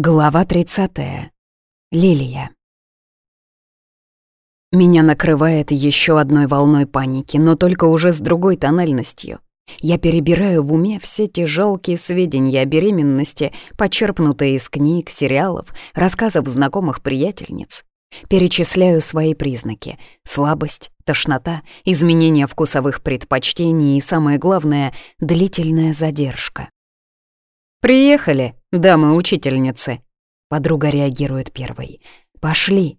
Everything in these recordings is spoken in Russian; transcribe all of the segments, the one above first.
Глава 30. Лилия. Меня накрывает еще одной волной паники, но только уже с другой тональностью. Я перебираю в уме все те жалкие сведения о беременности, почерпнутые из книг, сериалов, рассказов знакомых приятельниц. Перечисляю свои признаки — слабость, тошнота, изменение вкусовых предпочтений и, самое главное, длительная задержка. «Приехали!» Дамы-учительницы, Подруга реагирует первой. «Пошли».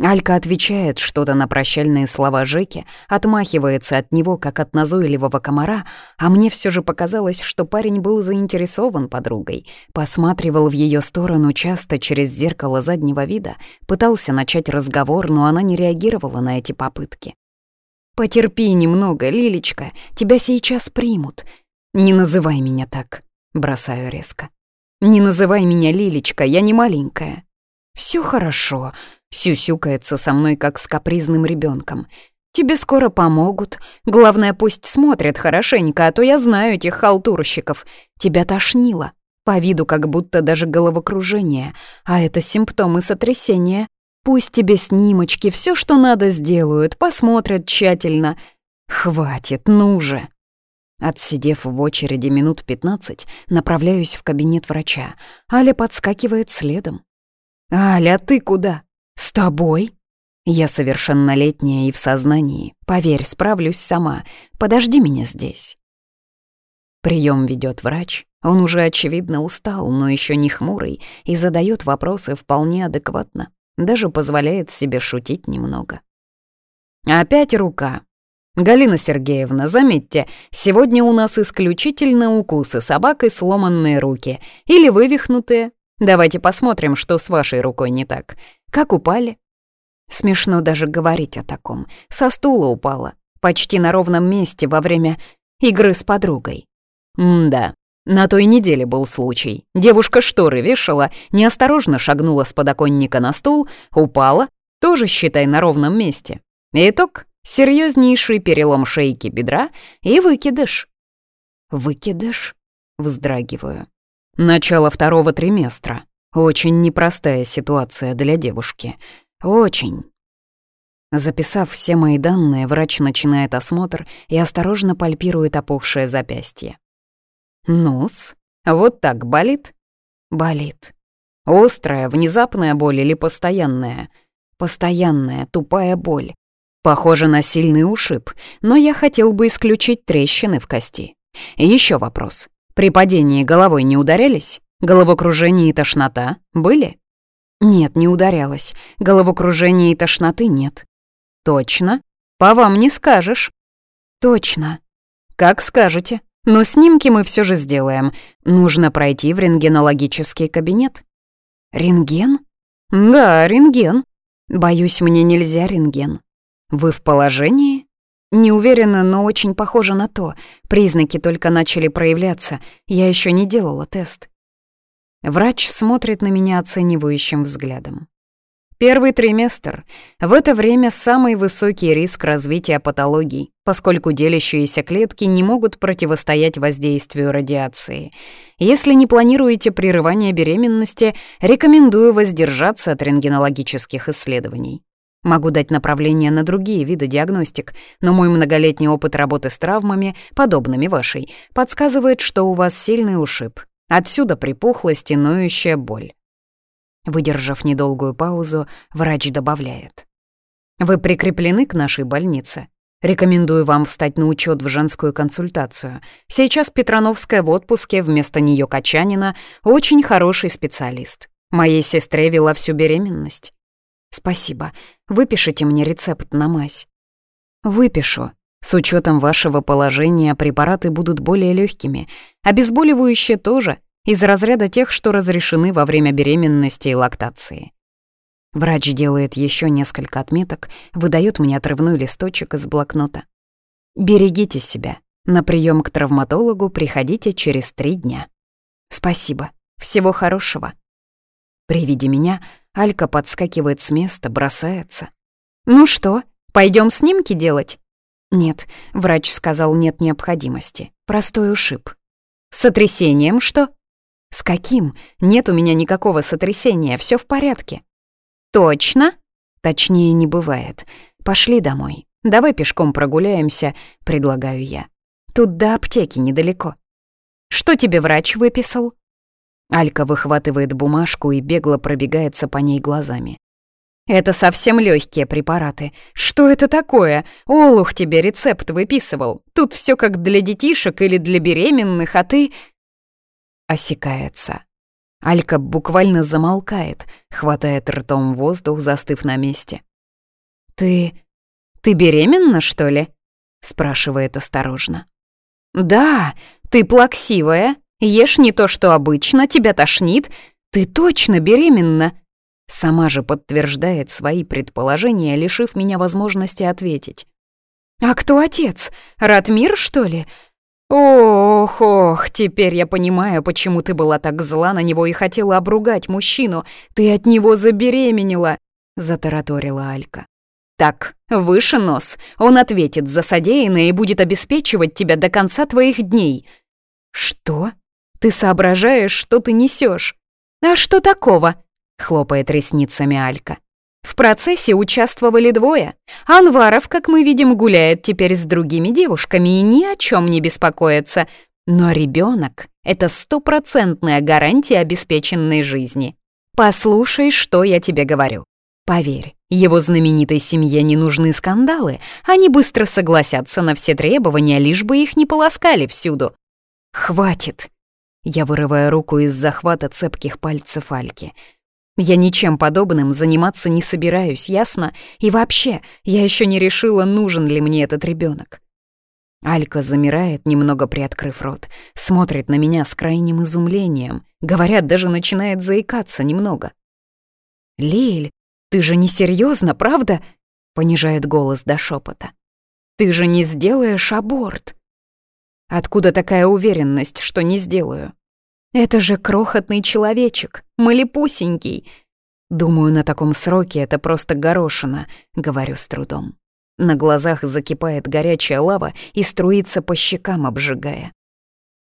Алька отвечает что-то на прощальные слова Жеки, отмахивается от него, как от назойливого комара, а мне все же показалось, что парень был заинтересован подругой, посматривал в ее сторону часто через зеркало заднего вида, пытался начать разговор, но она не реагировала на эти попытки. «Потерпи немного, Лилечка, тебя сейчас примут. Не называй меня так», — бросаю резко. «Не называй меня Лилечка, я не маленькая». «Все хорошо», — сюсюкается со мной, как с капризным ребенком. «Тебе скоро помогут. Главное, пусть смотрят хорошенько, а то я знаю этих халтурщиков. Тебя тошнило. По виду как будто даже головокружение, а это симптомы сотрясения. Пусть тебе снимочки, все, что надо, сделают, посмотрят тщательно. Хватит, ну же!» Отсидев в очереди минут 15, направляюсь в кабинет врача. Аля подскакивает следом. «Аля, ты куда? С тобой?» «Я совершеннолетняя и в сознании. Поверь, справлюсь сама. Подожди меня здесь». Прием ведет врач. Он уже, очевидно, устал, но еще не хмурый, и задает вопросы вполне адекватно. Даже позволяет себе шутить немного. «Опять рука!» «Галина Сергеевна, заметьте, сегодня у нас исключительно укусы собак и сломанные руки. Или вывихнутые. Давайте посмотрим, что с вашей рукой не так. Как упали?» Смешно даже говорить о таком. Со стула упала. Почти на ровном месте во время игры с подругой. «М-да, на той неделе был случай. Девушка шторы вешала, неосторожно шагнула с подоконника на стул, упала, тоже, считай, на ровном месте. Итог серьезнейший перелом шейки бедра и выкидыш. Выкидыш? Вздрагиваю. Начало второго триместра. Очень непростая ситуация для девушки. Очень. Записав все мои данные, врач начинает осмотр и осторожно пальпирует опухшее запястье. Нус, вот так болит? Болит. Острая, внезапная боль или постоянная? Постоянная, тупая боль. Похоже на сильный ушиб, но я хотел бы исключить трещины в кости. Еще вопрос. При падении головой не ударялись? Головокружение и тошнота были? Нет, не ударялась. Головокружения и тошноты нет. Точно? По вам не скажешь. Точно. Как скажете. Но снимки мы все же сделаем. Нужно пройти в рентгенологический кабинет. Рентген? Да, рентген. Боюсь, мне нельзя рентген. Вы в положении? Не уверена, но очень похоже на то. Признаки только начали проявляться. Я еще не делала тест. Врач смотрит на меня оценивающим взглядом. Первый триместр. В это время самый высокий риск развития патологий, поскольку делящиеся клетки не могут противостоять воздействию радиации. Если не планируете прерывание беременности, рекомендую воздержаться от рентгенологических исследований. Могу дать направление на другие виды диагностик, но мой многолетний опыт работы с травмами, подобными вашей, подсказывает, что у вас сильный ушиб. Отсюда припухлость и ноющая боль. Выдержав недолгую паузу, врач добавляет. Вы прикреплены к нашей больнице. Рекомендую вам встать на учет в женскую консультацию. Сейчас Петрановская в отпуске, вместо нее Качанина, очень хороший специалист. Моей сестре вела всю беременность. Спасибо. Выпишите мне рецепт на мазь. Выпишу. С учетом вашего положения препараты будут более легкими. Обезболивающие тоже, из разряда тех, что разрешены во время беременности и лактации. Врач делает еще несколько отметок, выдает мне отрывной листочек из блокнота. Берегите себя. На прием к травматологу приходите через три дня. Спасибо. Всего хорошего. При виде меня Алька подскакивает с места, бросается. «Ну что, пойдем снимки делать?» «Нет», — врач сказал, нет необходимости. Простой ушиб. «С сотрясением что?» «С каким? Нет у меня никакого сотрясения, все в порядке». «Точно?» «Точнее не бывает. Пошли домой. Давай пешком прогуляемся», — предлагаю я. «Тут до аптеки недалеко». «Что тебе врач выписал?» Алька выхватывает бумажку и бегло пробегается по ней глазами. «Это совсем легкие препараты. Что это такое? Олух тебе рецепт выписывал. Тут все как для детишек или для беременных, а ты...» Осекается. Алька буквально замолкает, хватает ртом воздух, застыв на месте. «Ты... ты беременна, что ли?» — спрашивает осторожно. «Да, ты плаксивая», Ешь не то, что обычно, тебя тошнит. Ты точно беременна!» Сама же подтверждает свои предположения, лишив меня возможности ответить. «А кто отец? Ратмир, что ли?» «Ох, ох, теперь я понимаю, почему ты была так зла на него и хотела обругать мужчину. Ты от него забеременела!» — затараторила Алька. «Так, выше нос. Он ответит за содеянное и будет обеспечивать тебя до конца твоих дней». «Что?» Ты соображаешь, что ты несешь. А что такого? Хлопает ресницами Алька. В процессе участвовали двое. Анваров, как мы видим, гуляет теперь с другими девушками и ни о чем не беспокоится. Но ребенок — это стопроцентная гарантия обеспеченной жизни. Послушай, что я тебе говорю. Поверь, его знаменитой семье не нужны скандалы, они быстро согласятся на все требования, лишь бы их не полоскали всюду. Хватит, я вырываю руку из захвата цепких пальцев Альки. «Я ничем подобным заниматься не собираюсь, ясно? И вообще, я еще не решила, нужен ли мне этот ребенок. Алька замирает, немного приоткрыв рот, смотрит на меня с крайним изумлением. Говорят, даже начинает заикаться немного. «Лиль, ты же не серьезно, правда?» — понижает голос до шепота. «Ты же не сделаешь аборт!» Откуда такая уверенность, что не сделаю? Это же крохотный человечек, малепусенький. Думаю, на таком сроке это просто горошина, говорю с трудом. На глазах закипает горячая лава и струится по щекам, обжигая.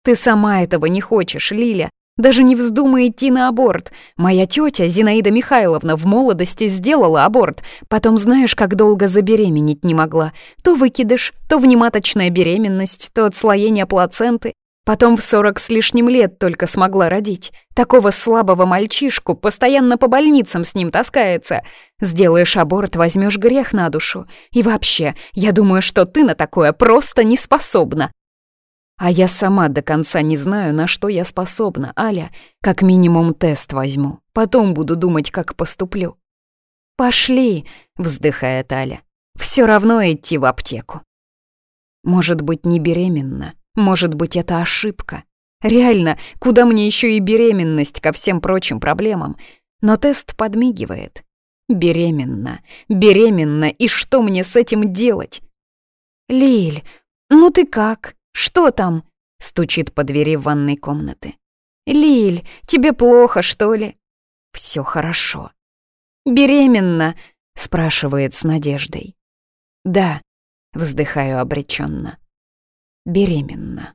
Ты сама этого не хочешь, Лиля, даже не вздумай идти на аборт. Моя тетя Зинаида Михайловна в молодости сделала аборт. Потом знаешь, как долго забеременеть не могла. То выкидыш, то внематочная беременность, то отслоение плаценты. Потом в сорок с лишним лет только смогла родить. Такого слабого мальчишку постоянно по больницам с ним таскается. Сделаешь аборт, возьмешь грех на душу. И вообще, я думаю, что ты на такое просто не способна. А я сама до конца не знаю, на что я способна, Аля. Как минимум тест возьму. Потом буду думать, как поступлю». «Пошли», — вздыхает Аля. «Все равно идти в аптеку». «Может быть, не беременна. Может быть, это ошибка. Реально, куда мне еще и беременность ко всем прочим проблемам?» Но тест подмигивает. «Беременна. Беременна. И что мне с этим делать?» «Лиль, ну ты как?» «Что там?» — стучит по двери ванной комнаты. «Лиль, тебе плохо, что ли?» «Все хорошо». «Беременна?» — спрашивает с надеждой. «Да», — вздыхаю обреченно. «Беременна».